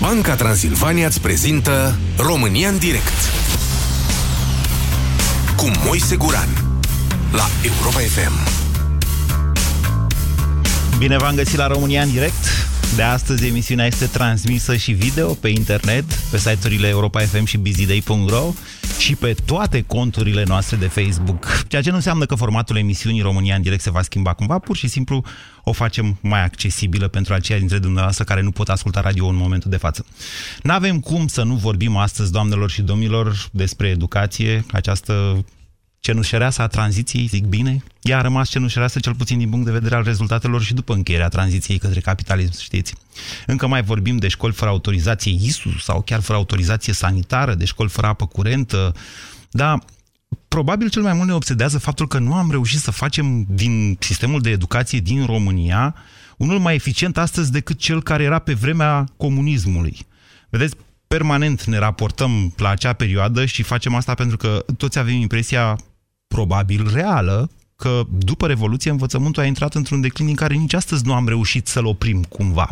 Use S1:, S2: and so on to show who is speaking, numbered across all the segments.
S1: Banca Transilvania îți prezintă România în direct cu Moise Guran la Europa FM.
S2: Bine v-am găsit la România în direct. De astăzi emisiunea este transmisă și video pe internet, pe site-urile Europa FM și busyday.ro și pe toate conturile noastre de Facebook. Ceea ce nu înseamnă că formatul emisiunii România în direct se va schimba cumva, pur și simplu o facem mai accesibilă pentru aceia dintre dumneavoastră care nu pot asculta radio în momentul de față. N-avem cum să nu vorbim astăzi, doamnelor și domnilor, despre educație, această cenușăreasă a tranziției, zic bine, ea a rămas cenușăreasă cel puțin din punct de vedere al rezultatelor și după încheierea tranziției către capitalism, știți. Încă mai vorbim de școli fără autorizație ISU sau chiar fără autorizație sanitară, de școli fără apă curentă, dar probabil cel mai mult ne obsedează faptul că nu am reușit să facem din sistemul de educație din România unul mai eficient astăzi decât cel care era pe vremea comunismului. Vedeți, permanent ne raportăm la acea perioadă și facem asta pentru că toți avem impresia probabil reală că după Revoluție învățământul a intrat într-un declin în care nici astăzi nu am reușit să-l oprim cumva.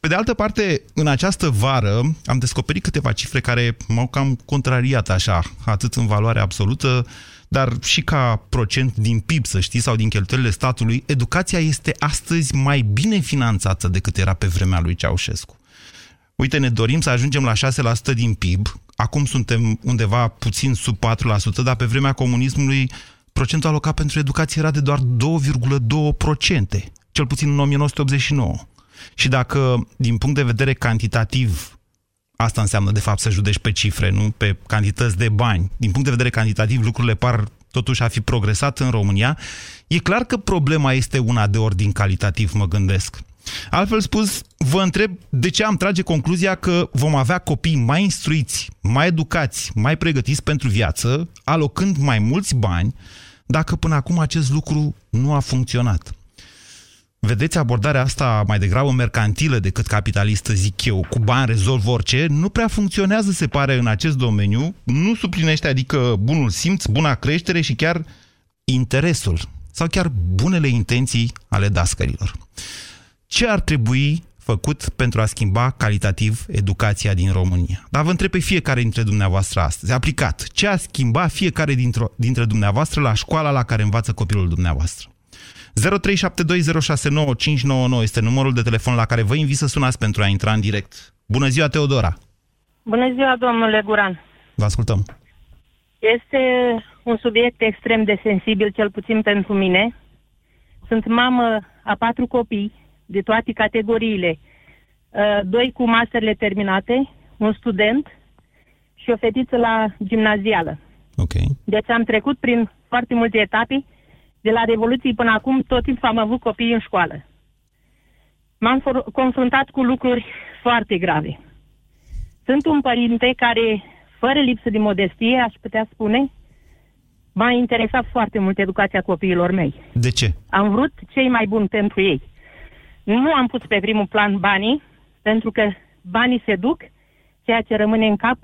S2: Pe de altă parte, în această vară am descoperit câteva cifre care m-au cam contrariat așa, atât în valoare absolută, dar și ca procent din PIB, să știi, sau din cheltuielile statului, educația este astăzi mai bine finanțată decât era pe vremea lui Ceaușescu. Uite, ne dorim să ajungem la 6% din PIB, acum suntem undeva puțin sub 4%, dar pe vremea comunismului procentul alocat pentru educație era de doar 2,2%, cel puțin în 1989. Și dacă, din punct de vedere cantitativ, asta înseamnă de fapt să judești pe cifre, nu pe cantități de bani, din punct de vedere cantitativ lucrurile par totuși a fi progresat în România, e clar că problema este una de ordin calitativ, mă gândesc. Altfel spus, vă întreb de ce am trage concluzia că vom avea copii mai instruiți, mai educați, mai pregătiți pentru viață, alocând mai mulți bani, dacă până acum acest lucru nu a funcționat. Vedeți, abordarea asta mai degrabă mercantilă decât capitalistă, zic eu, cu bani rezolv orice, nu prea funcționează, se pare, în acest domeniu, nu suplinește, adică bunul simț, buna creștere și chiar interesul sau chiar bunele intenții ale dascărilor. Ce ar trebui făcut pentru a schimba calitativ educația din România? Dar vă întreb pe fiecare dintre dumneavoastră astăzi, aplicat, ce a schimba fiecare dintre dumneavoastră la școala la care învață copilul dumneavoastră? 0372069599 este numărul de telefon la care vă invit să sunați pentru a intra în direct. Bună ziua, Teodora!
S3: Bună ziua, domnule Guran!
S2: Vă ascultăm!
S3: Este un subiect extrem de sensibil, cel puțin pentru mine. Sunt mamă a patru copii de toate categoriile. Uh, doi cu masterele terminate, un student și o fetiță la gimnazială.
S2: Ok.
S3: Deci am trecut prin foarte multe etape. De la Revoluție până acum, tot timpul am avut copii în școală. M-am confruntat cu lucruri foarte grave. Sunt un părinte care, fără lipsă de modestie, aș putea spune, m-a interesat foarte mult educația copiilor mei.
S2: De ce?
S3: Am vrut cei mai buni pentru ei. Nu am pus pe primul plan banii, pentru că banii se duc, ceea ce rămâne în cap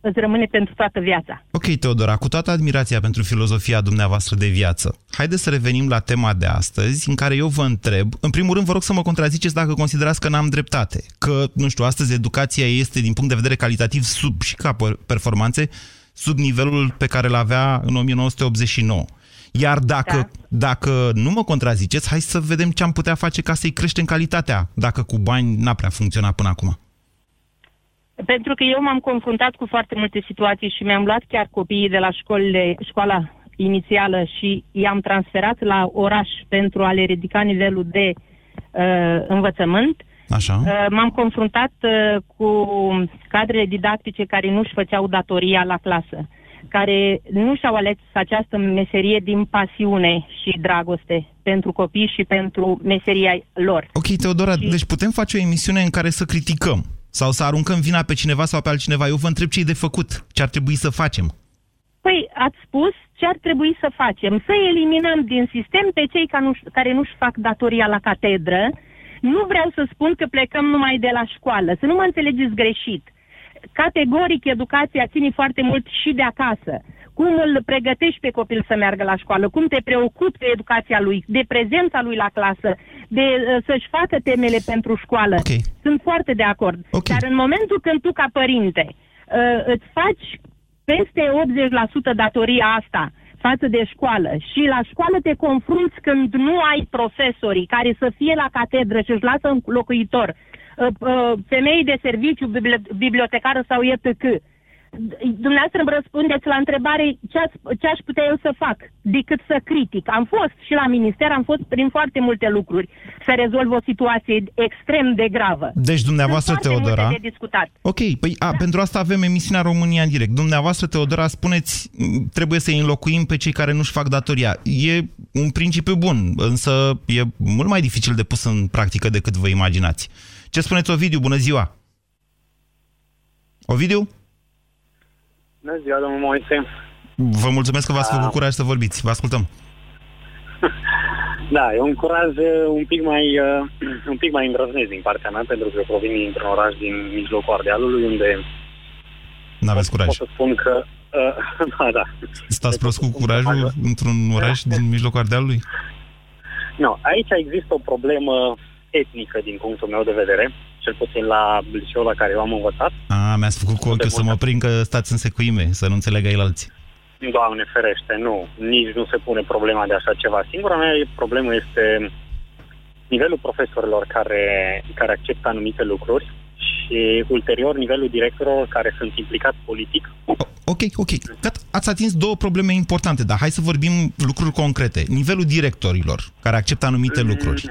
S3: îți rămâne pentru toată viața.
S2: Ok, Teodora, cu toată admirația pentru filozofia dumneavoastră de viață, haideți să revenim la tema de astăzi, în care eu vă întreb, în primul rând vă rog să mă contraziceți dacă considerați că n-am dreptate, că, nu știu, astăzi educația este, din punct de vedere calitativ, sub și ca performanțe, sub nivelul pe care îl avea în 1989. Iar dacă, da. dacă nu mă contraziceți, hai să vedem ce am putea face ca să-i creștem calitatea, dacă cu bani n-a prea funcționat până acum.
S3: Pentru că eu m-am confruntat cu foarte multe situații și mi-am luat chiar copiii de la școlile, școala inițială și i-am transferat la oraș pentru a le ridica nivelul de uh, învățământ.
S2: Așa. Uh,
S3: m-am confruntat uh, cu cadrele didactice care nu-și făceau datoria la clasă care nu și-au ales această meserie din pasiune și dragoste pentru copii și pentru meseria lor.
S2: Ok, Teodora, și... deci putem face o emisiune în care să criticăm sau să aruncăm vina pe cineva sau pe altcineva. Eu vă întreb ce e de făcut, ce ar trebui să facem.
S3: Păi, ați spus ce ar trebui să facem. Să eliminăm din sistem pe cei care nu-și fac datoria la catedră. Nu vreau să spun că plecăm numai de la școală, să nu mă înțelegeți greșit categoric educația ține foarte mult și de acasă. cum îl pregătești pe copil să meargă la școală, cum te preocupi de educația lui, de prezența lui la clasă, de uh, să-și facă temele pentru școală.
S2: Okay.
S3: Sunt foarte de acord.
S2: Okay.
S3: Dar în momentul când tu, ca părinte, uh, îți faci peste 80% datoria asta față de școală și la școală te confrunți când nu ai profesorii care să fie la catedră și își lasă un locuitor, uh, uh, femei de serviciu, bibliotecară sau ETC, dumneavoastră îmi răspundeți la întrebare ce, aș, ce aș putea eu să fac, decât să critic. Am fost și la minister, am fost prin foarte multe lucruri să rezolv o situație extrem de gravă.
S2: Deci dumneavoastră,
S3: Sunt
S2: Teodora...
S3: de discutat.
S2: Ok, păi a, da. pentru asta avem emisiunea România în direct. Dumneavoastră, Teodora, spuneți, trebuie să înlocuim pe cei care nu-și fac datoria. E un principiu bun, însă e mult mai dificil de pus în practică decât vă imaginați. Ce spuneți, Ovidiu? Bună ziua! Ovidiu?
S4: Bună ziua, domnul Moise.
S2: Vă mulțumesc că v-ați făcut curaj să vorbiți. Vă ascultăm.
S4: Da, e un curaj uh, un pic mai, uh, un pic mai îndrăznesc din partea mea, pentru că eu provin dintr-un oraș din mijlocul Ardealului, unde...
S2: N-aveți curaj.
S4: Pot să spun că... Uh, da, da.
S2: Stați prost cu curajul într-un oraș din mijlocul Ardealului?
S4: Nu, no, aici există o problemă etnică din punctul meu de vedere, cel puțin la liceul la care eu am învățat.
S2: A, mi-ați făcut cu ochiul să mă prind că stați în secuime, să nu înțelegă el alții.
S4: Doamne ferește, nu. Nici nu se pune problema de așa ceva. Singura mea problemă este nivelul profesorilor care, care acceptă anumite lucruri și ulterior nivelul directorilor care sunt implicați politic.
S2: Ok, ok. Gata, ați atins două probleme importante, dar hai să vorbim lucruri concrete. Nivelul directorilor care acceptă anumite mm. lucruri.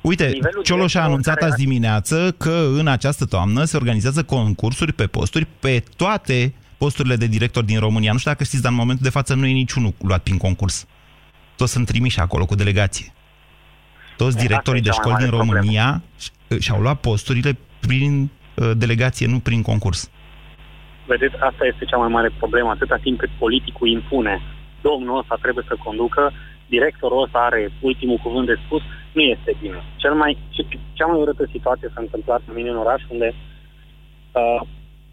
S2: Uite, Cioloș a anunțat care... azi dimineață că în această toamnă se organizează concursuri pe posturi pe toate posturile de director din România. Nu știu dacă știți, dar în momentul de față nu e niciunul luat prin concurs. Toți sunt trimiși acolo cu delegație. Toți directorii de școli din România și-au luat posturile prin uh, delegație, nu prin concurs.
S4: Vedeți, asta este cea mai mare problemă. Atâta timp cât politicul impune domnul ăsta trebuie să conducă, directorul ăsta are ultimul cuvânt de spus, nu este bine. Cel mai, cea mai urâtă situație s-a întâmplat în mine în oraș, unde uh,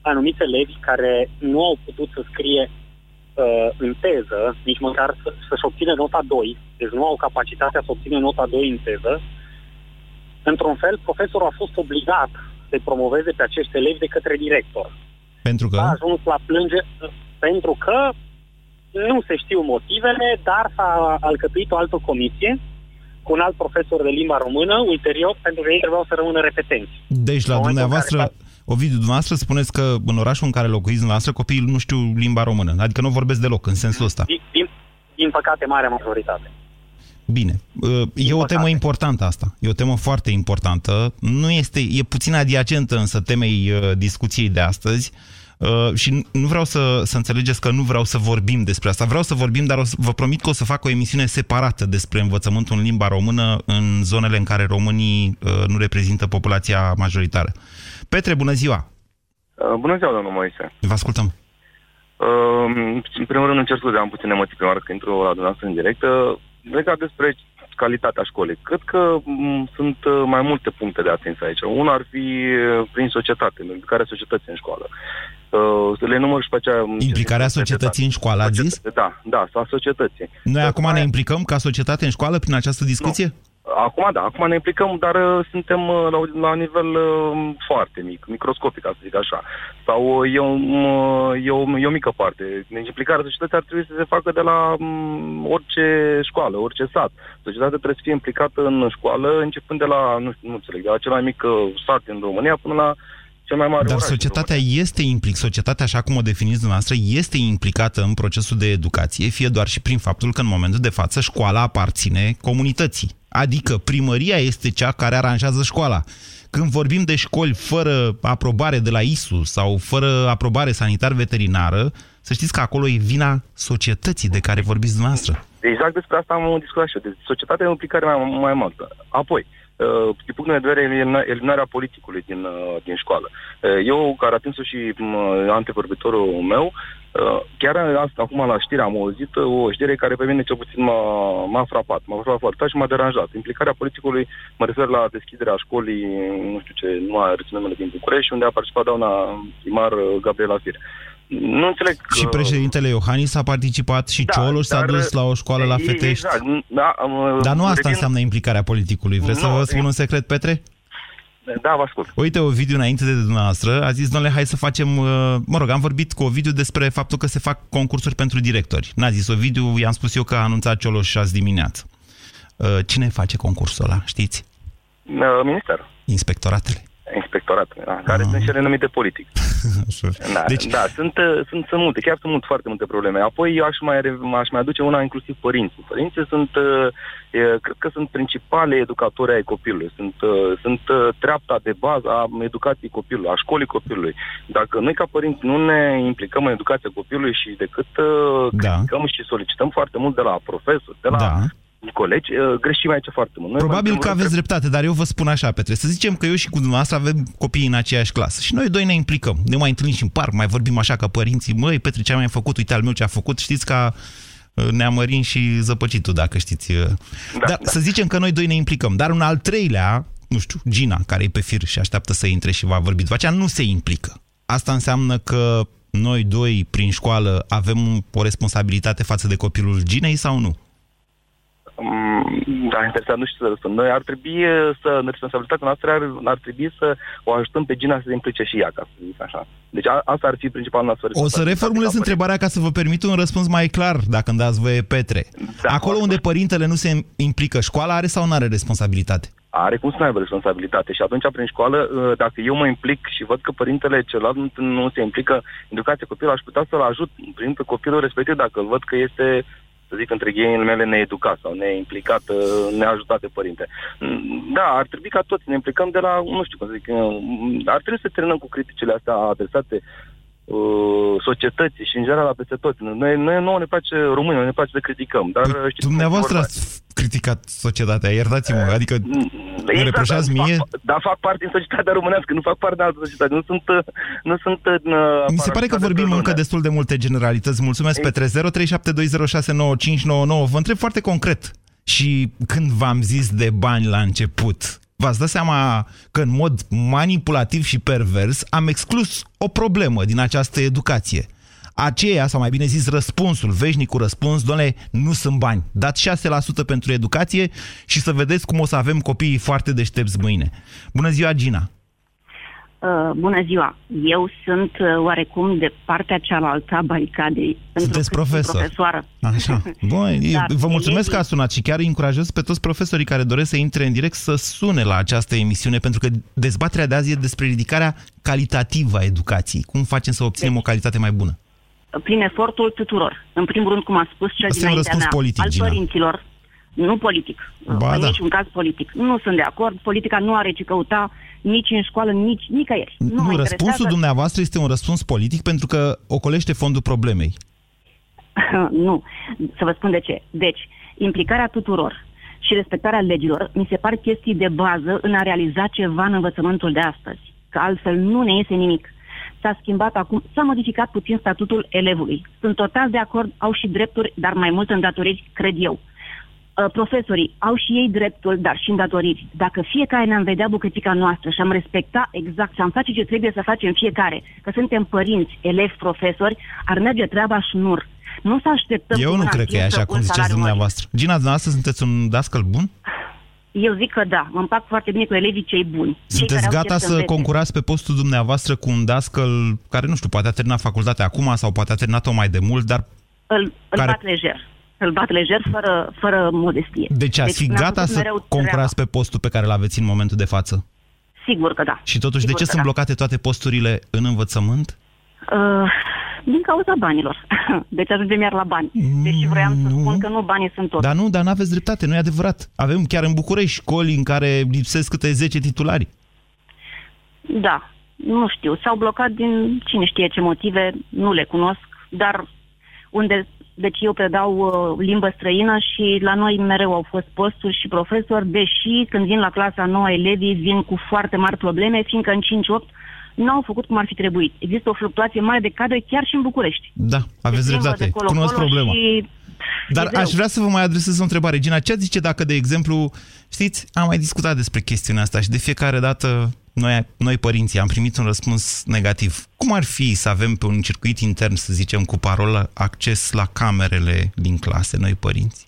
S4: anumiți elevi care nu au putut să scrie uh, în teză, nici măcar să, să-și obține nota 2, deci nu au capacitatea să obține nota 2 în teză, într-un fel, profesorul a fost obligat să promoveze pe acești elevi de către director.
S2: Pentru că?
S4: A ajuns la plânge pentru că nu se știu motivele, dar s-a alcătuit o altă comisie cu un alt profesor de limba română, ulterior, pentru că ei trebuiau să rămână repetenți.
S2: Deci, la dumneavoastră, care... Ovidiu, dumneavoastră spuneți că în orașul în care locuiți dumneavoastră copiii nu știu limba română, adică nu vorbesc deloc în sensul ăsta.
S4: Din, din, din păcate, marea majoritate.
S2: Bine, e o temă importantă asta, e o temă foarte importantă, nu este, e puțin adiacentă însă temei uh, discuției de astăzi, Uh, și nu vreau să, să înțelegeți că nu vreau să vorbim despre asta. Vreau să vorbim, dar o să, vă promit că o să fac o emisiune separată despre învățământul în limba română în zonele în care românii uh, nu reprezintă populația majoritară. Petre, bună ziua!
S5: Uh, bună ziua, domnul Moise!
S2: Vă ascultăm!
S5: Uh, în primul rând încerc să am puțin emoții prima oară că intru la dumneavoastră în direct. Uh, legat despre calitatea școlii. Cred că m- sunt uh, mai multe puncte de atenție aici. Una ar fi uh, prin societate, implicarea societății în școală. Uh, să le număr și pe aceea...
S2: Implicarea societății în școală, ați zis?
S5: Da, da, sau societății.
S2: Noi acum ne implicăm ca societate în școală prin această discuție? Nu.
S5: Acum da, acum ne implicăm, dar uh, suntem uh, la, la nivel uh, foarte mic, microscopic, să zic așa. Sau uh, e, o, uh, e, o, e o mică parte. Deci implicarea societății ar trebui să se facă de la um, orice școală, orice sat. Societatea trebuie să fie implicată în școală, începând de la, nu știu, nu înțeleg, de la cel mai mic sat în România până la cel mai mare
S2: Dar societatea este implic, societatea, așa cum o definiți dumneavoastră, este implicată în procesul de educație, fie doar și prin faptul că în momentul de față școala aparține comunității. Adică primăria este cea care aranjează școala. Când vorbim de școli fără aprobare de la ISU sau fără aprobare sanitar-veterinară, să știți că acolo e vina societății de care vorbiți dumneavoastră.
S5: Exact despre asta am discutat și eu. Deci societatea e o implicare mai, mai multă. Apoi, Uh, din punct de vedere eliminarea politicului din, uh, din școală. Uh, eu, care atins și antevorbitorul meu, chiar asta, acum la știre am auzit o știre care pe mine cel puțin m-a, m-a frapat, m-a frapat foarte tare și m-a deranjat. Implicarea politicului, mă refer la deschiderea școlii, nu știu ce, nu a reținut numele din București, unde a participat doamna primar Gabriela Fir. Nu înțeleg...
S2: Și președintele Iohannis a participat și da, Cioloș s-a dus la o școală la Fetești. Exact. Da, dar nu asta revin... înseamnă implicarea politicului. Vreți nu, să vă spun un secret, Petre?
S5: Da, vă ascult.
S2: Uite, o video înainte de dumneavoastră a zis, domnule, hai să facem... Uh, mă rog, am vorbit cu o video despre faptul că se fac concursuri pentru directori. N-a zis o video, i-am spus eu că a anunțat Cioloș azi dimineață. Uh, cine face concursul ăla, știți?
S5: Ministerul.
S2: Inspectoratele
S5: inspectorat, da, care uh. sunt cele numite politic. da, deci... da sunt, uh, sunt, sunt multe, chiar sunt multe, foarte multe probleme. Apoi eu aș mai, aș mai aduce una inclusiv părinții. Părinții sunt, uh, cred că sunt principale educatori ai copilului, sunt, uh, sunt treapta de bază a educației copilului, a școlii copilului. Dacă noi ca părinți nu ne implicăm în educația copilului și decât da. criticăm și solicităm foarte mult de la profesori, de la da colegi, uh, greșim aici foarte mult. Noi
S2: Probabil că aveți dreptate, dar eu vă spun așa, Petre, să zicem că eu și cu dumneavoastră avem copii în aceeași clasă și noi doi ne implicăm. Ne mai întâlnim și în parc, mai vorbim așa ca părinții, măi, Petre, ce am mai făcut, uite al meu ce a făcut, știți ca uh, neamărin și zăpăcitul, dacă știți. Uh. Da, dar da. să zicem că noi doi ne implicăm, dar un al treilea, nu știu, Gina, care e pe fir și așteaptă să intre și va vorbi după aceea, nu se implică. Asta înseamnă că noi doi, prin școală, avem o responsabilitate față de copilul Ginei sau nu?
S5: Mm, da, interesant, nu știu să răspund. Noi ar trebui să, în responsabilitatea noastră, ar, ar trebui să o ajutăm pe Gina să se implice și ea, ca să zic așa. Deci a, asta ar fi principalul noastră.
S2: O să reformulez întrebarea ca să vă permit un răspuns mai clar, dacă îmi dați voie, Petre. Da, Acolo unde părintele nu se implică, școala are sau nu are responsabilitate?
S5: Are cum să nu aibă responsabilitate și atunci prin școală, ă, dacă eu mă implic și văd că părintele celălalt nu se implică în educația copilului, aș putea să-l ajut prin copilul respectiv dacă îl văd că este să zic, între mele needucat sau neimplicat, uh, neajutat de părinte. Mm, da, ar trebui ca toți ne implicăm de la, nu știu cum să zic, uh, ar trebui să terminăm cu criticile astea adresate uh, societății și în general peste toți. Noi, noi nouă ne place românii, ne place să criticăm. Dar, păi,
S2: știți, dumneavoastră ați criticat societatea, iertați-mă, adică mm, exact, îmi reproșați mie?
S5: Fac, dar fac parte din societatea românească, nu fac parte de altă societate, nu sunt, nu sunt în
S2: Mi se pare că vorbim încă destul de multe generalități. Mulțumesc, Petre. 0372069599. Vă întreb foarte concret. Și când v-am zis de bani la început, v-ați dat seama că în mod manipulativ și pervers am exclus o problemă din această educație – aceea, sau mai bine zis răspunsul, veșnicul răspuns, doamne, nu sunt bani. Dați 6% pentru educație și să vedeți cum o să avem copiii foarte deștepți mâine. Bună ziua, Gina!
S6: Uh, bună ziua! Eu sunt uh, oarecum de partea cealaltă a baricadei.
S2: Sunteți profesor.
S6: Profesoară.
S2: Așa. Bun, vă mulțumesc că ați sunat și chiar îi încurajez pe toți profesorii care doresc să intre în direct să sune la această emisiune, pentru că dezbaterea de azi e despre ridicarea calitativă a educației. Cum facem să obținem deci, o calitate mai bună?
S6: prin efortul tuturor. În primul rând, cum a spus cel Asta dinaintea mea,
S2: politic,
S6: al
S2: Gina.
S6: părinților, nu politic,
S2: ba,
S6: în
S2: da.
S6: niciun caz politic. Nu sunt de acord, politica nu are ce căuta nici în școală, nici nicăieri.
S2: Nu, nu răspunsul interesează... dumneavoastră este un răspuns politic pentru că ocolește fondul problemei.
S6: nu, să vă spun de ce. Deci, implicarea tuturor și respectarea legilor mi se par chestii de bază în a realiza ceva în învățământul de astăzi. Că altfel nu ne iese nimic s-a schimbat acum, s-a modificat puțin statutul elevului. Sunt total de acord, au și drepturi, dar mai mult îndatoriri, cred eu. Uh, profesorii au și ei dreptul, dar și îndatoriri. Dacă fiecare ne-am vedea bucățica noastră și am respecta exact și am face ce trebuie să facem fiecare, că suntem părinți, elevi, profesori, ar merge treaba șnur. Nu să așteptăm...
S2: Eu nu cred că e așa cum ziceți dumneavoastră. Gina, dumneavoastră sunteți un dascăl bun?
S6: Eu zic că da, mă împac foarte bine cu elevii cei buni.
S2: Sunteți
S6: cei
S2: gata să concurați pe postul dumneavoastră cu un dascăl care, nu știu, poate a terminat facultatea acum sau poate a terminat-o mai de mult, dar...
S6: Îl, îl care... bat lejer. Îl bat lejer fără, fără modestie.
S2: Deci ați deci, fi gata să concurați pe postul pe care îl aveți în momentul de față?
S6: Sigur că da.
S2: Și totuși,
S6: Sigur
S2: de ce sunt
S6: da.
S2: blocate toate posturile în învățământ?
S6: Uh, din cauza banilor. Deci ajungem iar la bani. Deși vroiam să spun că nu banii sunt tot.
S2: Dar nu, dar nu aveți dreptate, nu e adevărat. Avem chiar în București școli în care lipsesc câte 10 titulari.
S6: Da, nu știu. S-au blocat din cine știe ce motive, nu le cunosc, dar unde deci eu predau uh, limbă străină și la noi mereu au fost posturi și profesori, deși când vin la clasa nouă elevii vin cu foarte mari probleme, fiindcă în 5-8 nu au făcut cum ar fi trebuit. Există o fluctuație mare de cadre chiar și în București.
S2: Da, aveți dreptate. Cunosc problema. Și... Dar aș vrea să vă mai adresez o întrebare. Gina, ce zice dacă, de exemplu, știți, am mai discutat despre chestiunea asta și de fiecare dată noi, noi părinții am primit un răspuns negativ. Cum ar fi să avem pe un circuit intern, să zicem, cu parolă, acces la camerele din clase, noi părinți?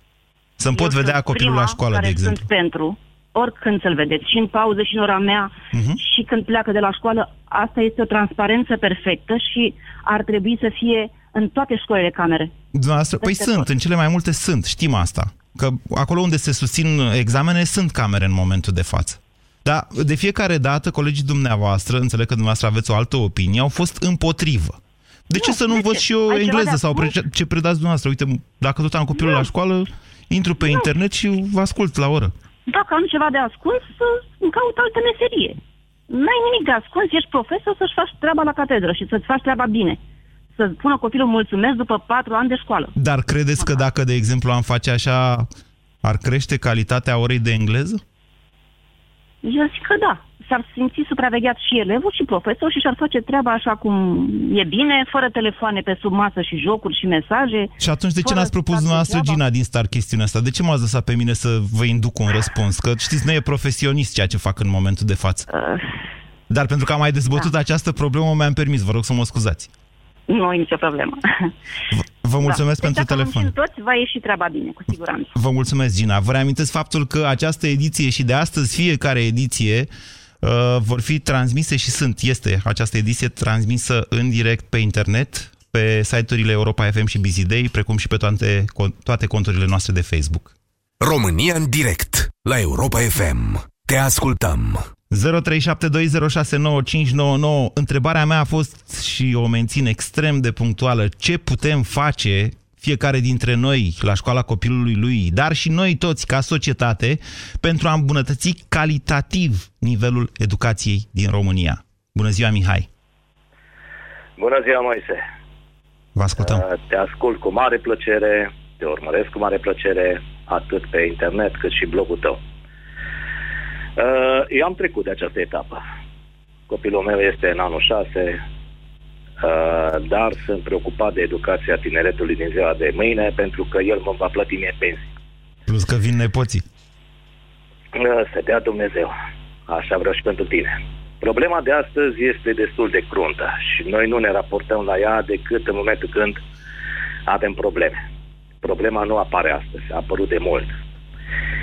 S2: Să-mi pot
S6: Eu
S2: vedea
S6: sunt
S2: copilul
S6: prima
S2: la școală,
S6: care
S2: de exemplu.
S6: Sunt pentru, oricând să-l vedeți, și în pauză, și în ora mea,
S2: Mhm.
S6: și când pleacă de la școală, asta este o transparență perfectă și ar trebui să fie în toate școlile camere.
S2: Dumneavoastră, păi
S6: Peste
S2: sunt,
S6: tot.
S2: în cele mai multe sunt, știm asta. Că acolo unde se susțin examene sunt camere în momentul de față. Dar de fiecare dată colegii dumneavoastră, înțeleg că dumneavoastră aveți o altă opinie, au fost împotrivă. De ce
S6: Nu,
S2: să nu
S6: de
S2: văd
S6: ce?
S2: și eu
S6: Ai ceva
S2: engleză
S6: de
S2: sau
S6: ascuns?
S2: pre- ce predați dumneavoastră? Uite, dacă tot am copilul
S6: Nu.
S2: la școală, intru pe internet și vă ascult la oră.
S6: Dacă am ceva de ascuns, să îmi caut altă meserie. N-ai nimic de ascuns, ești profesor să-și faci treaba la catedră și să-ți faci treaba bine. Să pună copilul mulțumesc după patru ani de școală.
S2: Dar credeți că dacă, de exemplu, am face așa, ar crește calitatea orei de engleză?
S6: Eu zic că da. S-ar simți supravegheat și elevul și profesor și și-ar face treaba așa cum e bine, fără telefoane pe sub masă și jocuri și mesaje.
S2: Și atunci de ce
S6: Fără
S2: n-ați propus
S6: să
S2: dumneavoastră,
S6: facă
S2: Gina, din start chestiunea asta? De ce m-ați lăsat pe mine să vă induc un răspuns? Că știți, nu e profesionist ceea ce fac în momentul de față.
S6: Uh,
S2: Dar pentru că am mai dezbătut
S6: Da.
S2: această problemă, mi-am permis, vă rog să mă scuzați.
S6: Nu e nicio problemă.
S2: Vă mulțumesc
S6: da.
S2: pentru
S6: deci dacă
S2: telefon.
S6: muncim toți, va ieși treaba bine, cu siguranță.
S2: Vă mulțumesc, Gina. Vă reamintesc faptul că această ediție și de astăzi fiecare ediție uh, vor fi transmise și sunt, este această ediție transmisă în direct pe internet, pe site-urile Europa FM și Busy Day, precum și pe toate, toate conturile noastre de Facebook.
S1: România în direct la Europa FM. Te ascultăm.
S2: 0372069599. Întrebarea mea a fost și o mențin extrem de punctuală. Ce putem face fiecare dintre noi la școala copilului lui, dar și noi toți ca societate, pentru a îmbunătăți calitativ nivelul educației din România? Bună ziua, Mihai!
S7: Bună ziua, Moise!
S2: Vă ascultăm.
S7: Uh, Te ascult cu mare plăcere, te urmăresc cu mare plăcere, atât pe internet cât și blogul tău. Uh, Eu am trecut de această etapă. Copilul meu este în anul 6, uh, dar sunt preocupat de educația tineretului din ziua de mâine, pentru că el mă va plăti mie pensii.
S2: Plus că vin nepoții.
S7: Uh, Să dea Dumnezeu. Așa vreau și pentru tine. Problema de astăzi este destul de cruntă și noi nu ne raportăm la ea decât în momentul când avem probleme. Problema nu apare astăzi, a apărut de mult.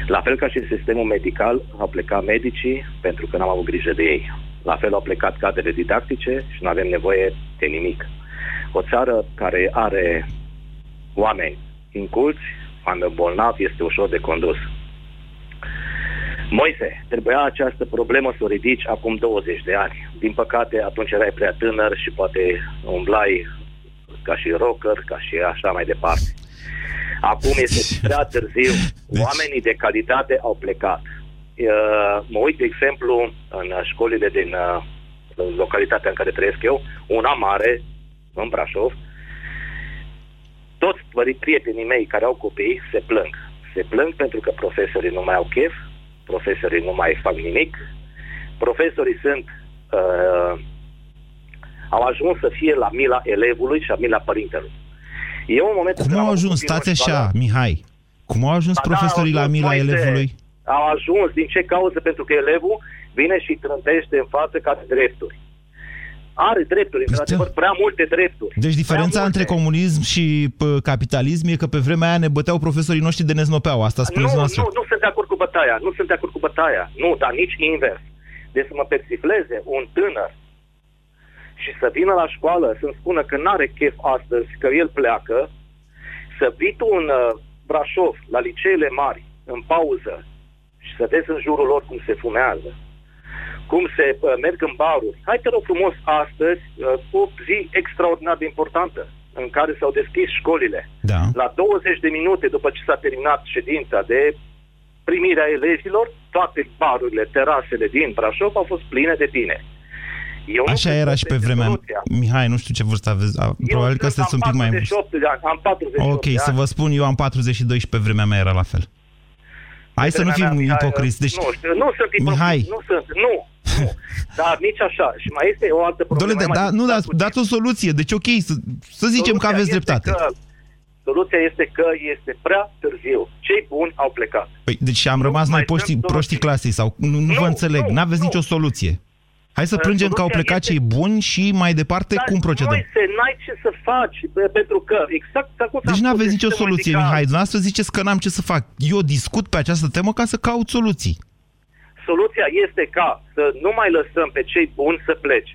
S7: La fel ca și în sistemul medical, au plecat medicii pentru că n-am avut grijă de ei. La fel au plecat cadrele didactice și nu avem nevoie de nimic. O țară care are oameni inculți, oameni bolnavi, este ușor de condus. Moise, trebuia această problemă să o ridici acum 20 de ani. Din păcate, atunci erai prea tânăr și poate umblai ca și rocker, ca și așa mai departe. Acum este prea târziu.
S2: Deci-
S7: Oamenii de calitate au plecat. Uh, Mă uit, de exemplu, în școlile din uh, localitatea în care trăiesc eu, una mare, în Brașov, toți pări- prietenii mei care au copii se plâng. Se plâng pentru că profesorii nu mai au chef, profesorii nu mai fac nimic, profesorii sunt uh, au ajuns să fie la mila elevului și la mila părintelui. Eu în momentul
S2: Cum
S7: când
S2: au
S7: am avut
S2: ajuns,
S7: copilul
S2: stați
S7: în școală-
S2: așa, Mihai? Cum au ajuns
S7: Ba da,
S2: profesorii
S7: au
S2: la
S7: ajuns,
S2: mila
S7: Moise.
S2: elevului?
S7: Au ajuns. Din ce cauză? Pentru că elevul vine și trântește în față ca de drepturi. Are drepturi,
S2: Păi
S7: într-adevăr,
S2: da.
S7: prea multe drepturi.
S2: Deci diferența
S7: Prea
S2: între
S7: multe.
S2: comunism și pă, capitalism e că pe vremea aia ne băteau profesorii noștri de neznopeau. Asta
S7: Nu,
S2: spuneți noastră.
S7: nu, nu sunt de acord cu bătaia. Nu sunt de acord cu bătaia. Nu, dar nici invers. Deci să mă persifleze un tânăr și să vină la școală să-mi spună că n-are chef astăzi, că el pleacă, să vii tu în uh, Brașov, la liceele mari, în pauză, și să vezi în jurul lor cum se fumează, cum se uh, merg în baruri. Hai te rog frumos astăzi, uh, o zi extraordinar de importantă, în care s-au deschis școlile.
S2: Da.
S7: La 20 de minute după ce s-a terminat ședința de primirea elevilor, toate barurile, terasele din Brașov au fost pline de tine. Eu nu
S2: Așa
S7: cred
S2: era
S7: că
S2: și pe
S7: este
S2: vremea...
S7: soluția.
S2: Mihai, nu știu ce vârstă aveți. a,
S7: Eu
S2: Probabil că
S7: sunt-
S2: sunteți un
S7: am
S2: pic mai vârstă.
S7: 48 de ani, am 48
S2: Ok,
S7: de
S2: să
S7: ani.
S2: vă spun, eu am 42 și pe vremea mea era la fel. Hai să nu
S7: Vremea
S2: fim
S7: mea, Mihai,
S2: ipocriți. Deci,
S7: Nu, știu, nu sunt ipocriți,
S2: Mihai.
S7: nu sunt, nu, nu. Dar nici așa. Și mai este o altă problemă.
S2: Dole,
S7: mai
S2: da,
S7: mai
S2: nu, da,
S7: discutat
S2: dați o soluție. Deci, ok, să, să zicem că
S7: Soluția
S2: aveți
S7: este
S2: dreptate.
S7: Că, soluția este că este prea târziu. Cei buni au plecat.
S2: Păi, deci am rămas
S7: Nu
S2: noi
S7: mai
S2: poștii,
S7: sunt
S2: proștii
S7: soluții.
S2: clasei sau nu, nu,
S7: Nu,
S2: vă înțeleg,
S7: nu,
S2: n-aveți
S7: nu.
S2: nicio soluție. Hai să plângem că au plecat
S7: Soluția
S2: cei buni și mai departe
S7: Dar,
S2: cum procedăm?
S7: Moise, n-ai ce să faci, pe- pentru că exact acum
S2: Deci
S7: s-a
S2: nu
S7: spus
S2: aveți
S7: de
S2: nicio
S7: sistemul
S2: soluție,
S7: medical.
S2: Mihai. Dumneavoastră ziceți că n-am ce să fac. Eu discut pe această temă ca să caut soluții.
S7: Soluția este ca să nu mai lăsăm pe cei buni să plece.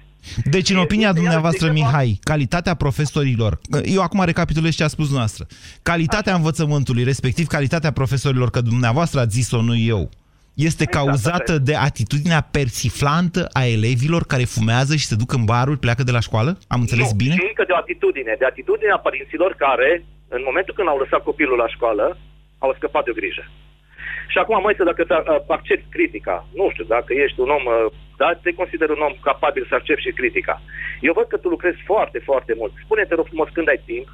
S2: Deci, în
S7: E-
S2: opinia
S7: este
S2: dumneavoastră,
S7: iarăși ceva-
S2: Mihai, calitatea profesorilor, eu acum recapitulez ce a spus dumneavoastră, calitatea învățământului, respectiv calitatea profesorilor, că dumneavoastră ați zis-o, nu eu, este
S7: Exact,
S2: cauzată
S7: așa
S2: de atitudinea persiflantă a elevilor care fumează și se duc în baruri, pleacă de la școală? Am înțeles
S7: nu,
S2: bine?
S7: și încă de o atitudine, de atitudinea părinților care, în momentul când au lăsat copilul la școală, au scăpat de o grijă. Și acum, mai să dacă te- accepti critica, nu știu, dacă ești un om, uh, dar te consider un om capabil să accepti și critica. Eu văd că tu lucrezi foarte, foarte mult. Spune-te, rog frumos, când ai timp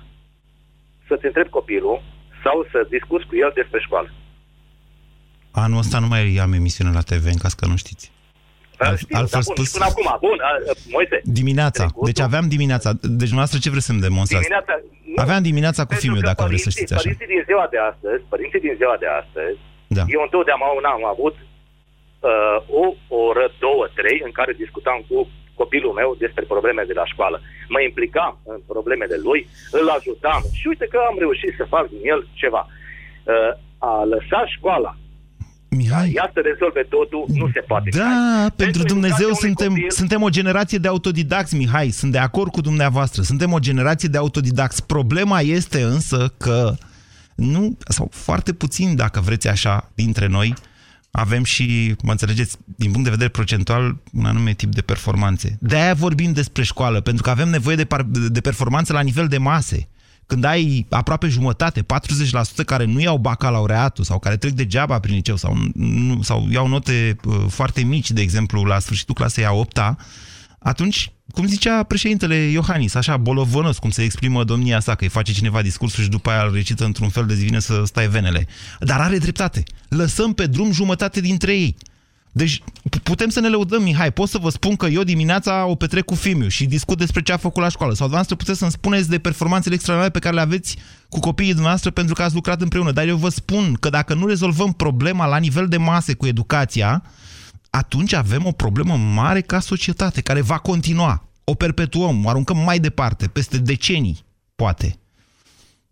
S7: să-ți întrebi copilul sau să discuți cu el despre școală.
S2: Anul ăsta nu mai am emisiune la TV, în caz că nu știți. Alt-
S7: Știu,
S2: altfel
S7: dar bun,
S2: spus-
S7: și Până acum, bun, a, a, Moise,
S2: Dimineața.
S7: Trecutul.
S2: Deci aveam dimineața. Deci dumneavoastră ce vreți să-mi demonstrați?
S7: dimineața... Nu,
S2: Aveam dimineața cu
S7: pentru
S2: filmul,
S7: că
S2: dacă vreți să
S7: părinții-
S2: știți așa.
S7: Părinții din ziua de astăzi, părinții din ziua de astăzi,
S2: Da.
S7: eu întotdeauna am avut uh, o oră, două, trei, în care discutam cu copilul meu despre probleme de la școală. Mă implicam în problemele lui, îl ajutam și uite că am reușit să fac din el ceva. Uh, a lăsa școala,
S2: Mihai,
S7: ea să rezolve totul, nu se poate.
S2: Da, pentru Dumnezeu
S7: educația unui
S2: suntem,
S7: copil-
S2: suntem o generație de autodidacți, Mihai, sunt de acord cu dumneavoastră, suntem o generație de autodidacți. Problema este însă că nu, sau foarte puțin, dacă vreți așa, dintre noi, avem și, mă înțelegeți, din punct de vedere procentual, un anume tip de performanțe. De-aia vorbim despre școală, pentru că avem nevoie de, par- de performanță la nivel de mase. Când ai aproape jumătate, 40% care nu iau bacalaureatul sau care trec degeaba prin liceu sau, nu, sau iau note uh, foarte mici, de exemplu, la sfârșitul clasei a 8 -a, atunci, cum zicea președintele Iohannis, așa bolovănos, cum se exprimă domnia sa, că îi face cineva discursul și după aia îl recită într-un fel de zi vine să stai venele. Dar are dreptate. Lăsăm pe drum jumătate dintre ei. Deci p- putem să ne lăudăm, Mihai. Pot să vă spun că eu dimineața o petrec cu Fimiu și discut despre ce a făcut la școală. Sau dumneavoastră puteți să-mi spuneți de performanțele extraordinare pe care le aveți cu copiii dumneavoastră pentru că ați lucrat împreună. Dar eu vă spun că dacă nu rezolvăm problema la nivel de mase cu educația, atunci avem o problemă mare ca societate, care va continua. O perpetuăm, o aruncăm mai departe, peste decenii, poate.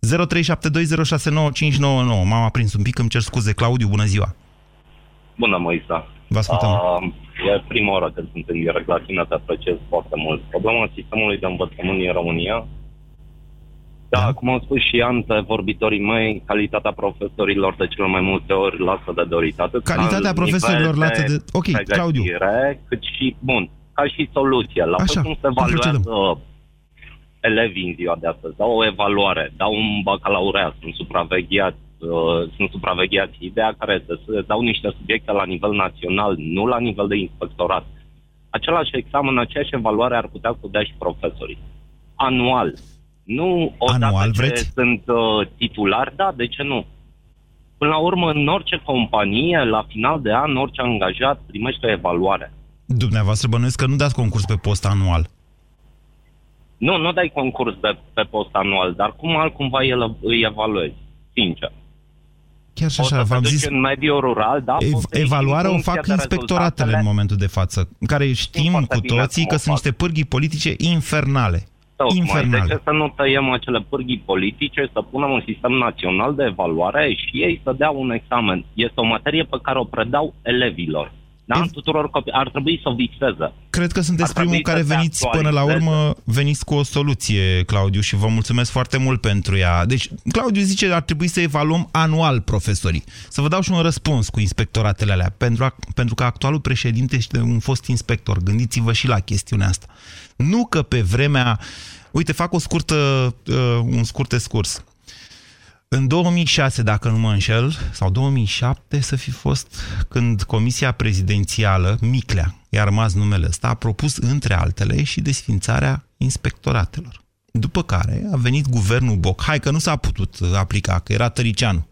S2: 0372069599. M-am aprins un pic, îmi cer scuze. Claudiu, bună ziua.
S8: Bună, Moisa.
S2: Vă ascultăm.
S8: Uh, e prima oară când sunt în direct la tine, te apreciez foarte mult. Problema sistemului de învățământ din România, da,
S2: Da.
S8: cum au spus și antevorbitorii mei, calitatea profesorilor de cele mai multe ori lasă de dorit. Atât
S2: Calitatea
S8: la
S2: profesorilor
S8: nivel
S2: lasă de- ok, Claudiu.
S8: pregătire, cât și, bun, ca și soluție. La
S2: Așa,
S8: fel cum se
S2: cum procedăm?
S8: evaluează elevii în ziua de astăzi, dau o evaluare, dau un bacalaureat, sunt supravegheați, uh, sunt supravegheați. Ideea care este să dau niște subiecte la nivel național, nu la nivel de inspectorat. Același examen, aceeași evaluare ar putea să dea și profesorii. Anual. Nu odată
S2: Anual,
S8: ce
S2: vreți?
S8: sunt uh, titulari, da, de ce nu? Până la urmă, în orice companie, la final de an, orice angajat primește o evaluare.
S2: Dumneavoastră bănuiesc că nu dați concurs pe post anual.
S8: Nu, nu dai concurs de, pe post anual, dar cum altcumva el, îi evaluezi, sincer.
S2: Chiar și
S8: Poți
S2: așa,
S8: să te
S2: v-am
S8: duci
S2: zis,
S8: în mediul rural, da?
S2: ev-
S8: poți să ieși
S2: evaluarea
S8: în
S2: o
S8: funcție
S2: fac
S8: de
S2: inspectoratele în
S8: rezultatele-
S2: momentul de față, care știm
S8: foarte
S2: cu
S8: bine
S2: toții
S8: cum
S2: că
S8: o
S2: sunt
S8: fac.
S2: niște pârghii politice infernale.
S8: Tocmai,
S2: Infernale.
S8: De ce să nu tăiem acele pârghii politice, să punem un sistem național de evaluare și ei să dea un examen? Este o materie pe care o predau elevilor. Da?
S2: Ev-
S8: Tuturor copii. Ar trebui să o viseze.
S2: Cred că sunteți
S8: Ar trebui
S2: primul care
S8: să se
S2: veniți până la
S8: actualizeze.
S2: urmă, veniți cu o soluție, Claudiu, și vă mulțumesc foarte mult pentru ea. Deci, Claudiu zice că ar trebui să evaluăm anual profesorii. Să vă dau și un răspuns cu inspectoratele alea, pentru, a, pentru că actualul președinte este un fost inspector. Gândiți-vă și la chestiunea asta. Nu că pe vremea... Uite, fac o scurtă, uh, un scurt excurs. În 2006, dacă nu mă înșel, sau 2007 să fi fost, când Comisia Prezidențială, Miclea, i-a rămas numele ăsta, a propus, între altele, și desfințarea inspectoratelor. După care a venit guvernul Boc. Hai că nu s-a putut aplica, că era Tăricianu.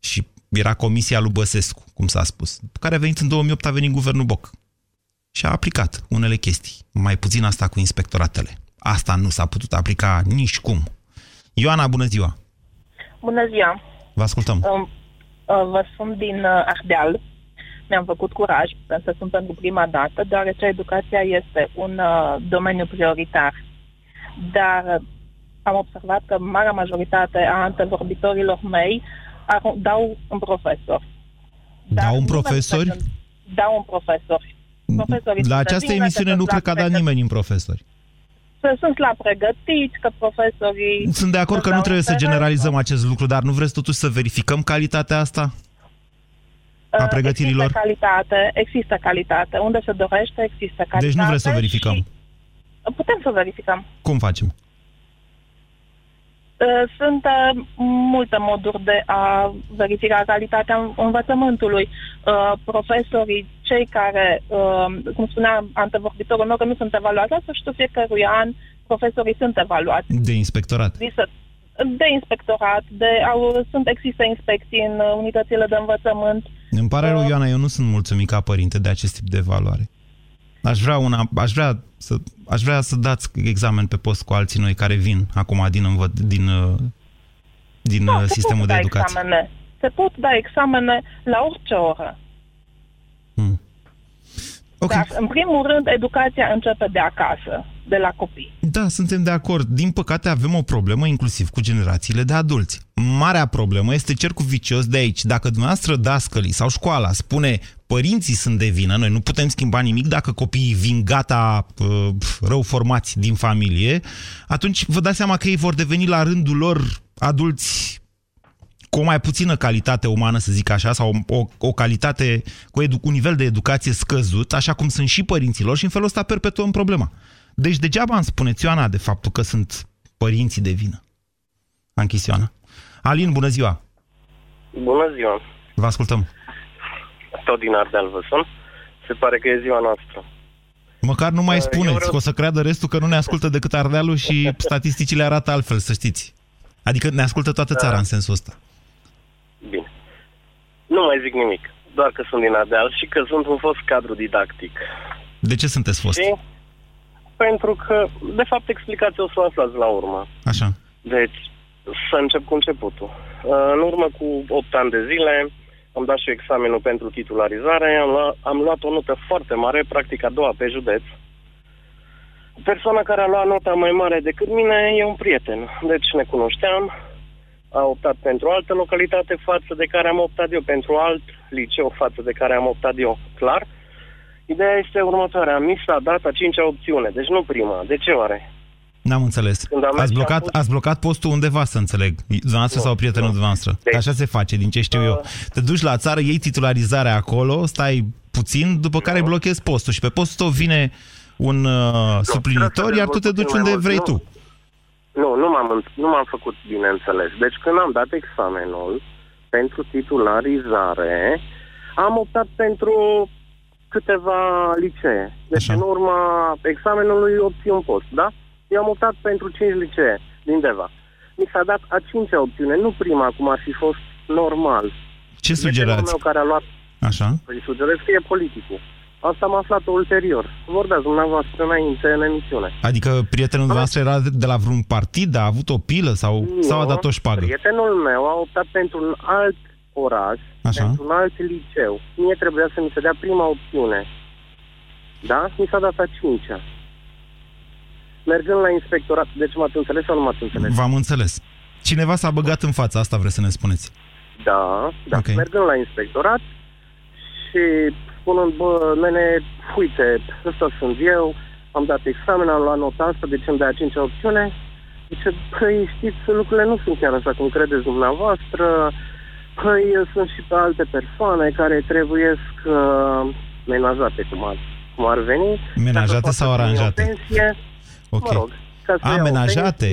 S2: Și era comisia lui Băsescu, cum s-a spus. După care a venit în 2008, a venit guvernul Boc. Și a aplicat unele chestii. Mai puțin asta cu inspectoratele. Asta nu s-a putut aplica nici cum. Ioana, bună ziua!
S9: Bună ziua!
S2: Vă ascultăm.
S9: Um, uh, Vă sunt din uh, Ardeal mi-am făcut curaj, pentru că sunt pentru prima dată, deoarece educația este un uh, domeniu prioritar. Dar uh, am observat că marea majoritate a antevorbitorilor mei ar, dau un profesor.
S2: Dar dau un profesor?
S9: Dau un profesor.
S2: Profesorii La această emisiune nu cred că a dat nimeni în profesori
S9: sunt la pregătiți, că profesorii...
S2: Sunt de acord că nu trebuie să generalizăm acest lucru, dar nu vreți totuși să verificăm calitatea asta? A uh, pregătirilor?
S9: Există calitate, există calitate. Unde se dorește, există calitate.
S2: Deci nu vreți să verificăm?
S9: Putem să verificăm.
S2: Cum facem?
S9: Uh, sunt uh, multe moduri de a verifica calitatea învățământului. Uh, profesorii, cei care, cum spunea antevorbitorul meu, că nu sunt evaluați la sfârșitul fiecărui an, profesorii sunt evaluați.
S2: De inspectorat.
S9: De inspectorat, de, au, sunt, există inspecții în unitățile de învățământ.
S2: Îmi pare rău, Ioana, eu nu sunt mulțumit ca părinte de acest tip de evaluare. Aș vrea, una, aș vrea, să, aș vrea să dați examen pe post cu alții noi care vin acum din, învăț, din, uh, din da, sistemul de educație.
S9: Examene. Se pot da examene la orice oră. Hmm. Okay. Dar, în primul rând, educația începe de acasă, de la copii.
S2: Da, suntem de acord. Din păcate avem o problemă inclusiv cu generațiile de adulți. Marea problemă este cercul vicios de aici. Dacă dumneavoastră dascălii sau școala spune părinții sunt de vină, noi nu putem schimba nimic dacă copiii vin gata uh, rău formați din familie, atunci vă dați seama că ei vor deveni la rândul lor adulți cu o mai puțină calitate umană, să zic așa, sau o, o calitate cu edu- un nivel de educație scăzut, așa cum sunt și părinților și în felul ăsta perpetuăm problema. Deci degeaba îmi spuneți, Țioana, de faptul că sunt părinții de vină. A închis Țioana. Alin, bună ziua!
S10: Bună ziua!
S2: Vă ascultăm!
S10: Tot din Ardeal vă sun. Se pare că e ziua noastră.
S2: Măcar nu mai uh, spuneți, vreau... că o să creadă restul că nu ne ascultă decât Ardealul și statisticile arată altfel, să știți. Adică ne ascultă toată țara da. în sensul ăsta.
S10: Bine. Nu mai zic nimic. Doar că sunt din Ardeal și că sunt un fost cadru didactic.
S2: De ce sunteți fost? Și
S10: pentru că, de fapt, explicația o să o aflați la urmă.
S2: Așa.
S10: Deci, să încep cu începutul. Uh, în urmă cu 8 ani de zile, am dat și examenul pentru titularizare, am, luat, am luat o notă foarte mare, practic a doua pe județ. Persoana care a luat nota mai mare decât mine e un prieten, deci ne cunoșteam, a optat pentru o altă localitate față de care am optat eu, pentru alt liceu față de care am optat eu, clar. Ideea este următoarea. Mi s-a dat a cincea opțiune, deci nu prima. De ce oare?
S2: N-am înțeles. Ați blocat, pus... ați blocat postul undeva, să înțeleg. Dumneavoastră sau prietenul dumneavoastră. Deci, așa se face, din ce știu uh... eu. Te duci la țară, iei titularizarea acolo, stai puțin, după care blochezi postul și pe postul tău vine un uh, suplinitor, iar tu te duci unde vrei nu. tu.
S10: Nu, nu m-am, nu m-am făcut bineînțeles. Deci când am dat examenul pentru titularizare, am optat pentru câteva licee. Deci Așa. în urma examenului obții un post, da? Eu am optat pentru 5 licee din Deva. Mi s-a dat a cincea opțiune, nu prima, cum ar fi fost normal.
S2: Ce sugerați?
S10: meu care a luat...
S2: Așa.
S10: Păi sugerez că e politicul. Asta am aflat ulterior. Vorbeați dumneavoastră înainte în emisiune.
S2: Adică prietenul dumneavoastră era de la vreun partid, a avut o pilă sau, nu, sau a dat o șpagă?
S10: prietenul meu a optat pentru un alt oraș, Așa. pentru un alt liceu. Mie trebuia să mi se dea prima opțiune. Da? Mi s-a dat a cincea. Mergând la inspectorat, deci m-ați înțeles sau nu m-ați înțeles?
S2: V-am înțeles. Cineva s-a băgat în fața, asta vreți să ne spuneți.
S10: Da, da. Okay. Mergând la inspectorat și spunând, bă, nene, uite, ăsta sunt eu, am dat examen, am luat nota asta, deci îmi dai a cincea opțiune. Zice, păi știți, lucrurile nu sunt chiar așa cum credeți dumneavoastră, păi sunt și pe alte persoane care trebuie uh, menajate, cum ar, cum ar veni.
S2: Menajate sau aranjate?
S10: Pensie,
S2: ok. Mă rog, amenajate?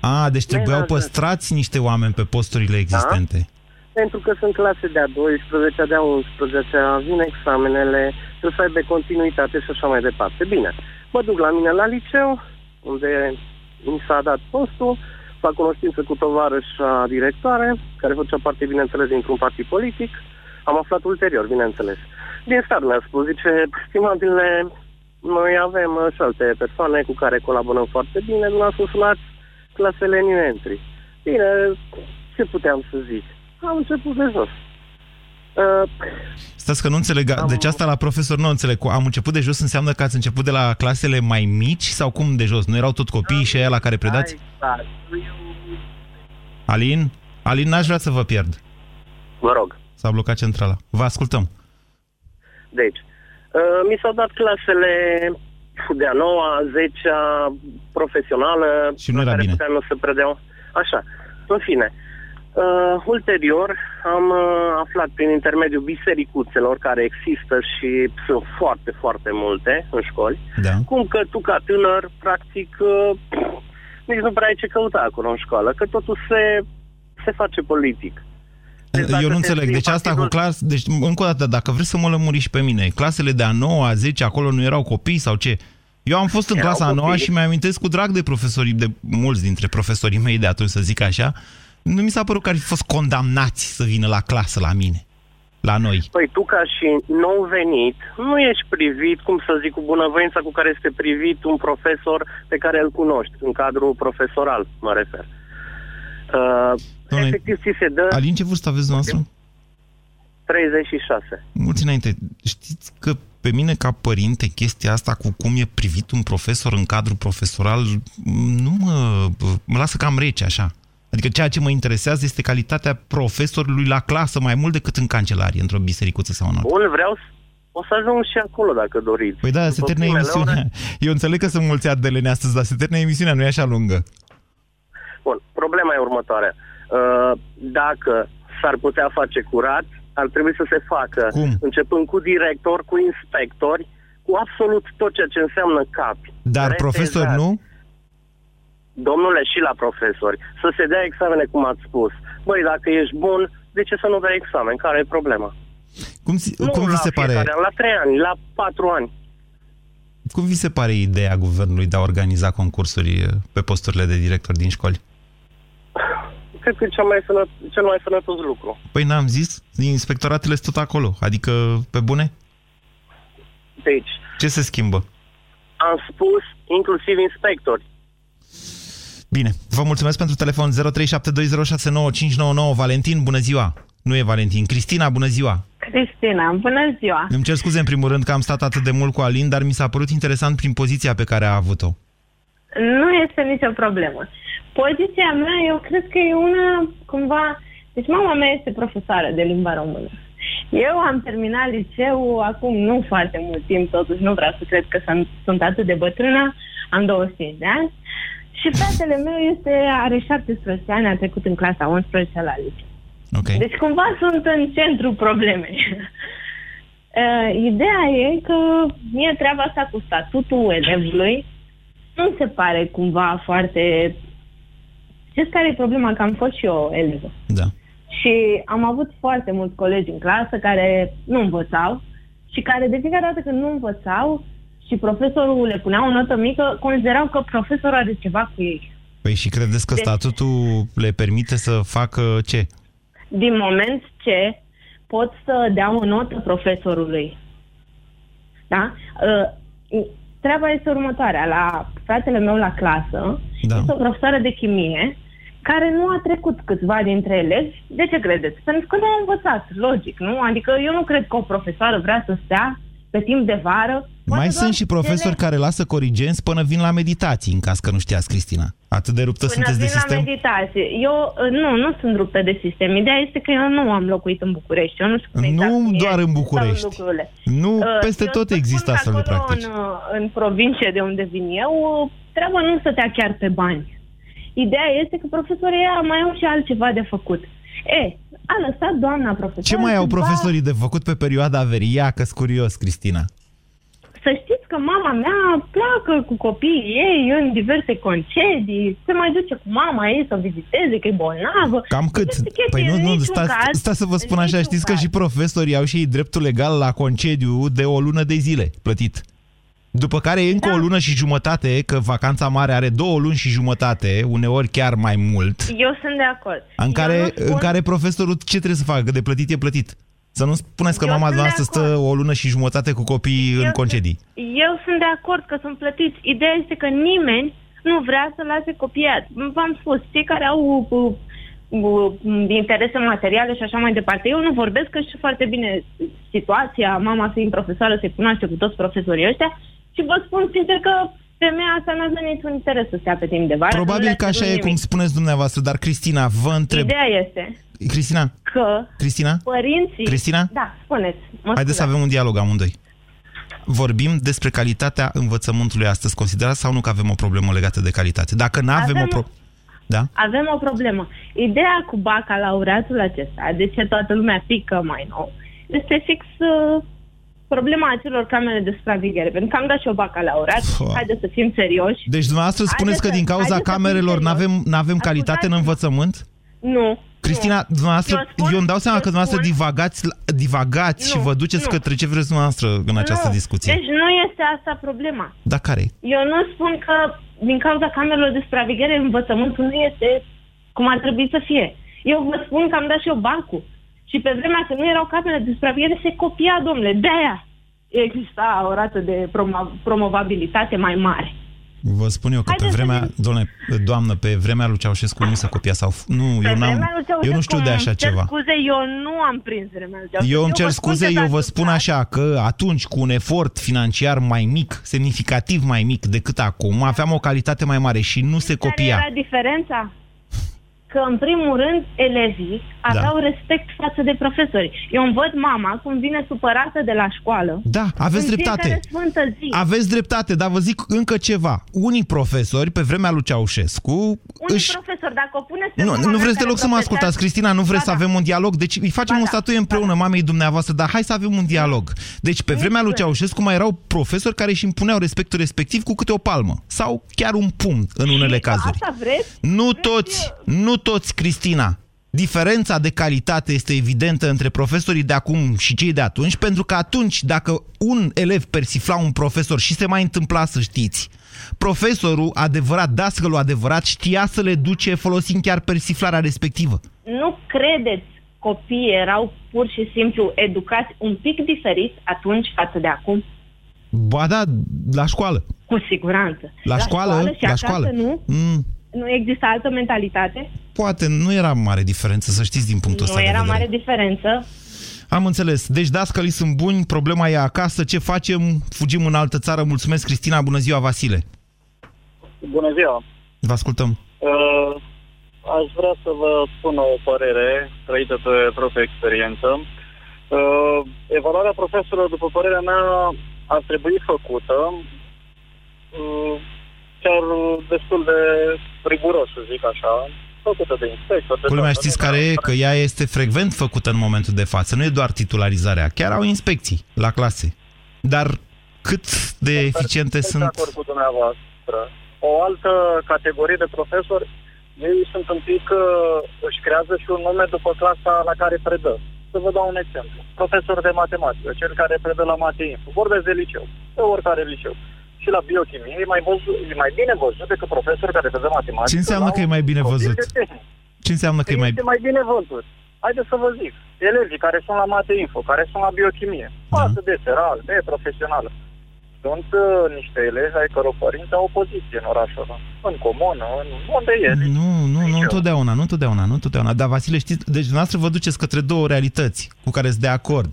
S2: A, deci trebuiau menajate. păstrați niște oameni pe posturile existente. Da?
S10: Pentru că sunt clase de a 12, de a 11, vin examenele, trebuie să aibă continuitate și așa mai departe. Bine, mă duc la mine la liceu, unde mi s-a dat postul, fac cunoștință cu tovarășa directoare, care făcea parte, bineînțeles, dintr-un partid politic. Am aflat ulterior, bineînțeles. Din start mi-a spus, zice, stimabile, noi avem și alte persoane cu care colaborăm foarte bine, dumneavoastră sunați clasele new entry. Bine, ce puteam să zic? Am început de jos. Uh,
S2: Stați că nu înțeleg. Am... Deci asta la profesor nu înțeleg. Am început de jos înseamnă că ați început de la clasele mai mici sau cum de jos? Nu erau tot copiii și aia la care predați?
S10: Exact.
S2: Alin? Alin, n-aș vrea să vă pierd.
S10: Vă rog.
S2: S-a blocat centrala. Vă ascultăm.
S10: Deci, uh, mi s-au dat clasele de a noua, a zecea, profesională.
S2: Și nu era bine.
S10: Nu se predeau. Așa. În fine. Uh, ulterior am uh, aflat prin intermediul bisericuțelor care există și sunt foarte, foarte multe în școli,
S2: Da.
S10: cum că tu ca tânăr, practic, uh, nici nu prea ai ce căuta acolo în școală, că totul se, se face politic. Deci dacă
S2: Eu nu
S10: te
S2: înțeleg.
S10: scrii
S2: Deci asta cu
S10: partidul-
S2: clas... Deci, încă o dată, dacă vreți să mă lămuri și pe mine, clasele de a 9 a 10 acolo nu erau copii sau ce? Eu am fost în
S10: Erau
S2: clasa a 9
S10: copii.
S2: și mi-amintesc cu drag de profesorii, de mulți dintre profesorii mei de atunci, să zic așa. Nu mi s-a părut că ar fi fost condamnați să vină la clasă la mine. La noi.
S10: Păi tu ca și nou venit, nu ești privit, cum să zic, cu bunăvoința cu care este privit un profesor pe care îl cunoști, în cadrul profesoral, mă refer. Uh,
S2: Dom'le,
S10: efectiv, ți se dă
S2: Alin, ce vârstă aveți noastră?
S10: 36.
S2: Mulți înainte. Știți că pe mine ca părinte chestia asta cu cum e privit un profesor în cadrul profesoral nu mă, mă lasă cam rece așa. Adică ceea ce mă interesează este calitatea profesorului la clasă mai mult decât în cancelarie, într-o bisericuță sau în alta.
S10: Bun, vreau să... O să ajung și acolo, dacă doriți.
S2: Păi da, se
S10: După
S2: termină
S10: primele
S2: emisiunea.
S10: ore-
S2: Eu înțeleg că sunt mulți adeleni astăzi, dar se termină emisiunea, nu e așa lungă.
S10: Bun, problema e următoarea. Uh, dacă s-ar putea face curat, ar trebui să se facă,
S2: Cum?
S10: începând cu director, cu inspectori, cu absolut tot ceea ce înseamnă capi.
S2: Dar
S10: Retezați.
S2: profesor nu?
S10: Domnule, și la profesori, să se dea examene, cum ați spus. Băi, dacă ești bun, de ce să nu dai examen? Care e problema?
S2: Cum, si-
S10: Nu
S2: cum vi
S10: la
S2: se pare?
S10: fiecare an, la trei ani, la patru ani.
S2: Cum vi se pare ideea guvernului de a organiza concursuri eh, pe posturile de director din școli?
S10: Cred că e cel mai, sănăt, cel mai sănătos lucru.
S2: Păi n-am zis, inspectoratele sunt tot acolo, adică pe bune?
S10: Deci,
S2: Ce se schimbă?
S10: am spus inclusiv inspectori.
S2: Bine, vă mulțumesc pentru telefon 0372069599. Valentin, bună ziua! Nu e Valentin. Cristina, bună ziua!
S11: Cristina, bună ziua!
S2: Îmi cer scuze în primul rând că am stat atât de mult cu Alin, dar mi s-a părut interesant prin poziția pe care a avut-o.
S11: Nu este nicio problemă. Poziția mea, eu cred că e una cumva... Deci mama mea este profesoară de limba română. Eu am terminat liceu acum nu foarte mult timp, totuși nu vreau să cred că sunt, sunt atât de bătrână, am 25 de ani. Și fratele meu este, are 17 ani, a trecut în clasa 11 la liceu.
S2: Ok.
S11: Deci cumva sunt în centrul problemei. Uh, ideea e că mie treaba asta cu statutul elevului nu se pare cumva foarte... Știți care e problema? Că am fost și eu elevă.
S2: Da.
S11: Și am avut foarte mulți colegi în clasă care nu învățau și care de fiecare dată când nu învățau și profesorul le punea o notă mică, considerau că profesorul are ceva cu ei.
S2: Păi și credeți că
S11: Deci-
S2: statutul le permite să facă ce?
S11: din moment ce pot să dea o notă profesorului. Da? Uh, Treaba este următoarea. La fratele meu la clasă
S2: Da.
S11: este o profesoară de chimie care nu a trecut câțiva dintre elevi. De ce credeți? Pentru că nu a învățat, logic, nu? Adică eu nu cred că o profesoară vrea să stea pe timp de vară.
S2: Mai
S11: poate
S2: sunt
S11: doar
S2: și profesori
S11: cele-
S2: care lasă corigenți până vin la meditații, în caz că nu știați, Cristina. Atât de ruptă
S11: Până
S2: sunteți de
S11: vin la
S2: sistem?
S11: meditație. Eu uh, nu, nu sunt ruptă de sistem. Ideea este că eu nu am locuit în București. Eu nu știu cum exact
S2: Nu
S11: cum e-
S2: doar în
S11: stau
S2: București.
S11: lucrurile.
S2: Nu,
S11: Uh,
S2: peste
S11: eu
S2: tot
S11: spun
S2: există
S11: că
S2: astfel de
S11: acolo,
S2: practici.
S11: În, uh, în provincie de unde vin eu, uh, treaba nu stătea chiar pe bani. Ideea este că profesorii ăia mai au și altceva de făcut. E, a lăsat doamna profesor.
S2: Ce mai au profesorii de făcut pe perioada averii? Ia că curios, Cristina.
S11: Să știți că mama mea pleacă cu copiii ei în diverse concedii, se mai duce cu mama ei să o viziteze, că e bolnavă.
S2: Cam cât?
S11: Aceste chestii,
S2: Păi nu,
S11: în
S2: nu,
S11: niciun
S2: stați,
S11: caz-
S2: stați să vă spun
S11: în
S2: așa,
S11: niciun
S2: știți că
S11: caz.
S2: și profesorii au și ei dreptul legal la concediu de o lună de zile plătit. După care e încă
S11: Da.
S2: o lună și jumătate, că vacanța mare are două luni și jumătate, uneori chiar mai mult,
S11: Eu sunt de acord.
S2: în
S11: Eu
S2: care,
S11: nu spun-
S2: în care profesorul ce trebuie să facă? Că de plătit e plătit. Să nu spuneți că
S11: Eu
S2: mama
S11: sunt de
S2: noastră stă
S11: acord.
S2: o lună și jumătate cu copiii în
S11: Eu
S2: concedii.
S11: Eu sunt de acord că sunt plătiți. Ideea este că nimeni nu vrea să lase copiii. V-am spus, cei care au uh, uh, interese materiale și așa mai departe. Eu nu vorbesc, că știu foarte bine situația, mama fiind profesoară, se cunoaște cu toți profesorii ăștia și vă spun sincer că femeia asta nu are niciun interes să stea pe timp de vară.
S2: Probabil
S11: nu
S2: că
S11: le-a
S2: așa
S11: cerut
S2: e cum
S11: nimic.
S2: spuneți dumneavoastră, dar Cristina, vă întreb...
S11: Ideea este
S2: Cristina,
S11: că
S2: Cristina,
S11: părinții...
S2: Cristina?
S11: Da, spuneți. Mă
S2: haideți să
S11: scuzați.
S2: avem un dialog amândoi. Vorbim despre calitatea învățământului astăzi. Considerați sau nu că avem o problemă legată de calitate? Dacă nu avem,
S11: Avem-
S2: o problemă... Da?
S11: Avem o problemă. Ideea cu bacalaureatul acesta, de ce toată lumea pică mai nou, este fix uh, problema acelor camere de supraveghere. Pentru că am dat și eu bacalaureat,
S2: Pua.
S11: haideți să fim serioși.
S2: Deci dumneavoastră spuneți că
S11: Haideți
S2: din
S11: să-
S2: cauza
S11: haideți să fim
S2: camerelor nu
S11: serioși.
S2: avem, avem calitate în învățământ?
S11: Nu.
S2: Cristina,
S11: nu.
S2: dumneavoastră,
S11: Eu spun-
S2: eu îmi dau seama
S11: eu
S2: că dumneavoastră
S11: spun-
S2: divagați, divagați și
S11: Nu,
S2: vă duceți
S11: nu.
S2: către ce vreți dumneavoastră în această
S11: nu.
S2: discuție.
S11: Deci nu este asta problema.
S2: Dar care
S11: Eu nu spun că din cauza camerelor de supraveghere învățământul nu este cum ar trebui să fie. Eu vă spun că am dat și eu bancul. Și pe vremea când nu erau camere de supraveghere se copia, domnule. De-aia exista o rată de promo- promovabilitate mai mare.
S2: Vă spun eu că pe
S11: Haideți să
S2: vremea, doamne, doamnă, pe vremea lui Ceaușescu nu se copia sau... Nu,
S11: Pe
S2: eu, n-am,
S11: vremea lui Ceaușescu,
S2: eu nu știu de așa
S11: îmi cer
S2: ceva.
S11: scuze, eu nu am prins vremea lui Ceaușescu.
S2: Eu îmi cer
S11: vă spun
S2: scuze,
S11: că
S2: eu
S11: s-a
S2: vă spun așa că atunci cu un efort financiar mai mic, semnificativ mai mic decât acum, aveam o calitate mai mare și nu se
S11: Care
S2: copia.
S11: era diferența? Că, în primul rând, elevii aveau respect față de profesori. Eu îmi văd mama cum vine supărată de la școală.
S2: Da, aveți
S11: în
S2: dreptate.
S11: fiecare sfântă zi.
S2: Aveți dreptate, dar vă zic încă ceva. Unii profesori, pe vremea lui Ceaușescu,
S11: Unii
S2: își...
S11: profesori, dacă o puneți pe
S2: Nu,
S11: mama
S2: nu
S11: mea
S2: vreți
S11: care
S2: deloc să mă
S11: profesează-
S2: ascultați, Cristina, nu vreți
S11: Ba
S2: să
S11: da.
S2: avem un dialog? Deci îi facem
S11: Ba
S2: un
S11: da,
S2: statuie împreună mamei dumneavoastră, dar hai să avem un dialog. Deci pe vremea lui Ceaușescu mai erau profesori care își impuneau respectul respectiv cu câte o palmă. Sau chiar un pumn în unele cazuri.
S11: Asta vreți?
S2: Nu toți, nu toți, Cristina. Diferența de calitate este evidentă între profesorii de acum și cei de atunci, pentru că atunci, dacă un elev persifla un profesor și se mai întâmpla să știți, profesorul adevărat, dascălul adevărat, știa să le duce folosind chiar persiflarea respectivă.
S11: Nu credeți copiii erau pur și simplu educați un pic diferit atunci față de acum?
S2: Ba da, la școală.
S11: Cu siguranță.
S2: La, școală,
S11: și
S2: la
S11: acasă
S2: școală.
S11: nu?
S2: Mm,
S11: Nu există altă mentalitate?
S2: Poate nu era mare diferență, să știți din punctul
S11: Nu
S2: ăsta de
S11: era
S2: vedere.
S11: mare diferență.
S2: Am înțeles. Deci dascălii sunt buni, problema e acasă. Ce facem? Fugim în altă țară. Mulțumesc, Cristina. Bună ziua, Vasile.
S12: Bună ziua!
S2: Vă ascultăm.
S12: Uh, aș vrea să vă spun o părere trăită pe proprie experiență. Uh, evaluarea profesorilor, după părerea mea, ar trebui făcută uh, chiar destul de riguros, să zic așa, făcută de inspector. de
S2: Culmea
S12: toată
S2: știți
S12: lumea.
S2: care e? Că ea este frecvent făcută în momentul de față. Nu e doar titularizarea. Chiar au inspecții la clase. Dar cât de eficiente
S12: Sunt
S2: sunt...
S12: de acord cu dumneavoastră. O altă categorie de profesori, ei sunt un pic, uh, își creează și un nume după clasa la care predă. Să vă dau un exemplu. Profesor de matematică, cel care predă la Mateinfo. Vorbesc de liceu, de oricare liceu. Și la biochimie e mai, văzut, e mai bine văzut decât profesor care predă matematică.
S2: Ce înseamnă
S12: la
S2: că e mai bine
S12: un profil
S2: văzut?
S12: de tehnic.
S2: Ce înseamnă că e mai...
S12: Este mai bine văzut. Haideți să vă zic. Elevii care sunt la Mateinfo, care sunt la biochimie,
S2: Da.
S12: față de seral, de profesională, sunt uh, niște elevi ai căror părinți au opoziție în orașul ăla. În comună, în unde e.
S2: Nu, nu, nu
S12: Liceu.
S2: întotdeauna, nu întotdeauna, nu întotdeauna. Dar, Vasile, știți, deci dumneavoastră vă duceți către două realități cu care sunt de acord.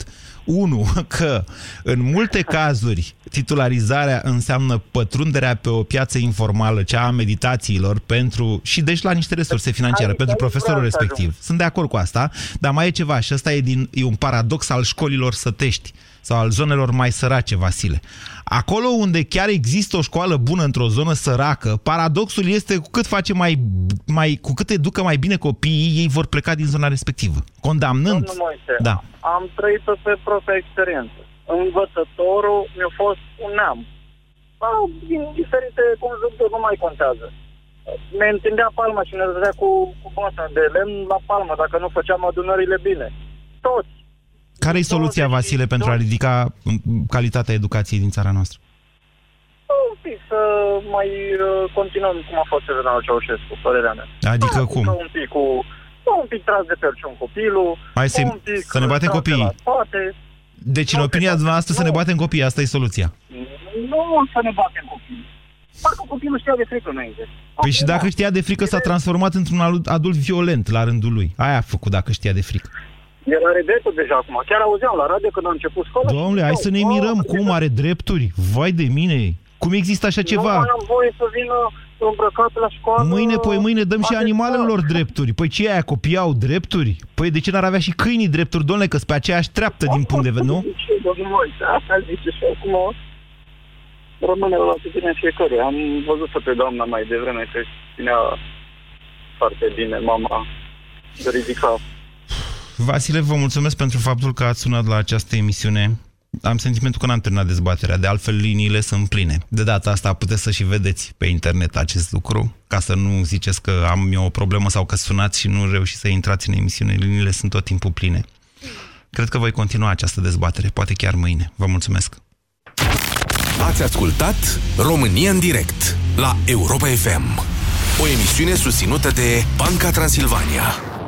S2: Unu, că în multe cazuri titularizarea înseamnă pătrunderea pe o piață informală, cea a meditațiilor, pentru, și deci la niște resurse financiare,
S12: Aici
S2: pentru
S12: vreau
S2: profesorul
S12: să
S2: respectiv.
S12: ajung.
S2: Sunt de acord cu asta, dar mai e ceva și ăsta e, din, e un paradox al școlilor sătești sau al zonelor mai sărace, Vasile. Acolo unde chiar există o școală bună într-o zonă săracă, paradoxul este cu cât face mai, mai cu cât educă mai bine copiii, ei vor pleca din zona respectivă. Condamnând.
S12: Domnul Moise,
S2: Da.
S12: am trăit-o pe propria experiență. Învățătorul mi-a fost un neam. Da, din diferite conjuncturi nu mai contează. Ne întindea palma și ne dădea cu, cu băta de lemn la palmă dacă nu făceam adunările bine. Toți.
S2: Care e soluția, Vasile, pentru a ridica mm, calitatea educației din țara noastră?
S12: Un pic să mai uh, continuăm cum a fost Juvenal Ceaușescu, părerea mea.
S2: Adică cum?
S12: Un pic cu... Un pic tras de perciun copilul.
S2: Hai să-
S12: un pic
S2: să ne batem
S12: tras de
S2: copiii.
S12: la spate.
S2: Deci, în
S12: Nu,
S2: opinia
S12: de fapt,
S2: dumneavoastră, să
S12: nu.
S2: ne batem copiii, asta e soluția.
S12: Nu să ne batem copiii. Parcă copilul știa de frică înainte.
S2: Păi și dacă știa de frică, s-a transformat într-un adult violent la rândul lui. Aia a făcut dacă știa de frică.
S12: El are dreptul deja acum. Chiar auzeam la radio când a început școala.
S2: Domnule, hai să ne mirăm. Cum are drepturi? Vai de mine! Cum există așa ceva?
S12: Nu mai am voie să vină îmbrăcat la școală.
S2: Mâine, păi mâine dăm și animalelor drepturi. Păi ce aia, copii au drepturi? Păi de ce n-ar avea și câinii drepturi, domnule, că pe aceeași treaptă din punct de vedere, nu?
S12: Ce, domnule, asta zice și acum rămâne la atitudinea fiecare. Am văzut-o pe doamna mai devreme că ținea foarte bine mama ridica
S2: Vasile, vă mulțumesc pentru faptul că ați sunat la această emisiune. Am sentimentul că n-am terminat dezbaterea, de altfel liniile sunt pline. De data asta puteți să și vedeți pe internet acest lucru, ca să nu ziceți că am eu o problemă sau că sunați și nu reușiți să intrați în emisiune. Liniile sunt tot timpul pline. Cred că voi continua această dezbatere, poate chiar mâine. Vă mulțumesc!
S1: Ați ascultat România în direct la Europa FM, o emisiune susținută de Banca Transilvania.